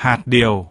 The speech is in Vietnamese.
hạt điều.